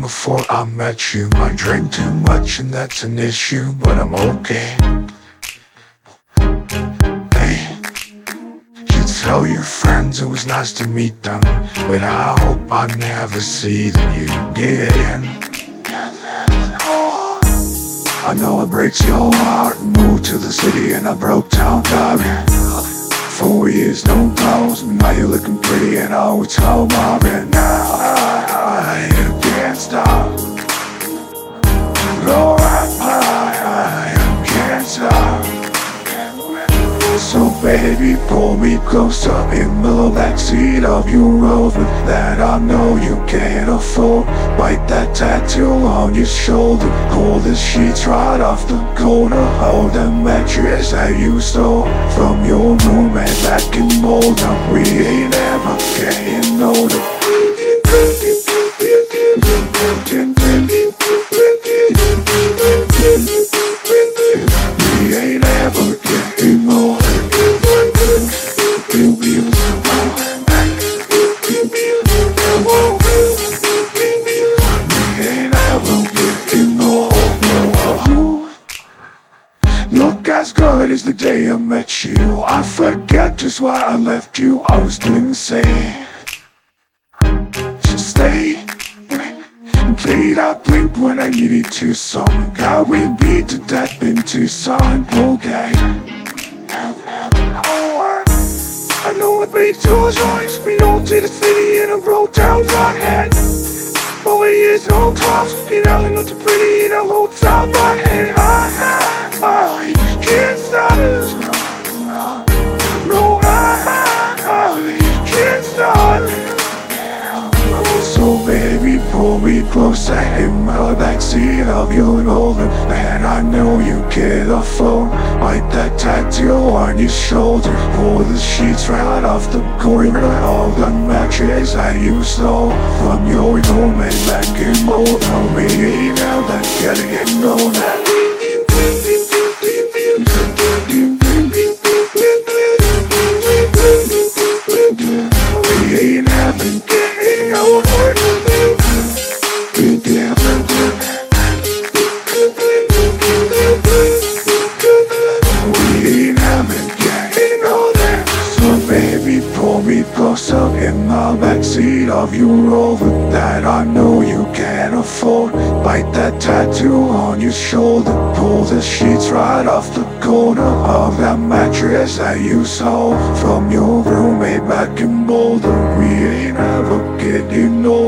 before I met you. I drink too much and that's an issue, but I'm okay. Hey, you tell your friends it was nice to meet them, but I hope I never see them again. I know it breaks your heart. Moved to the city and I broke down, dog. Four years, no calls, now you're looking pretty and oh, it's all Marvin. So baby, pull me closer in the backseat of your Rover that I know you can't afford. Bite that tattoo on your shoulder, pull the sheets right off the corner. Hold the mattress that you stole from your roommate back in Boulder. We ain't ever getting older. Good as the day I met you. I forget just why I left you. I was doing the same. Just stay. Played out blink when I needed to. Some God we beat to death in Tucson. Okay. Oh, I know it made two joints. We don't to the city and I wrote down my head. Boy, it's no tops. You know, not too pretty and I wrote down my head. I, I, baby, pull me closer in the backseat of your Rover And I know you can't afford Bite that tattoo on your shoulder. Pull the sheets right off the corner Of the mattress that you stole. From your roommate back in Boulder We ain't never getting older pull me closer in the backseat of your Rover That I know you can't afford. Bite that tattoo on your shoulder Pull the sheets right off the corner Of that mattress that you stole From your roommate back in Boulder. We ain't ever getting older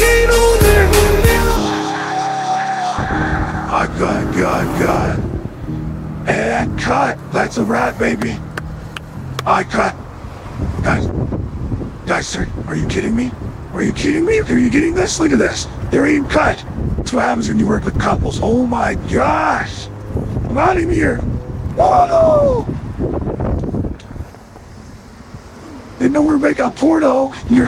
And cut. That's a rat, baby. I cut. Guys, guys, sir, are you kidding me? Are you kidding me? Are you getting this? Look at this. They're even cut. That's what happens when you work with couples. Oh my gosh. I'm out of here. Oh no. Didn't know we were making a porno. You're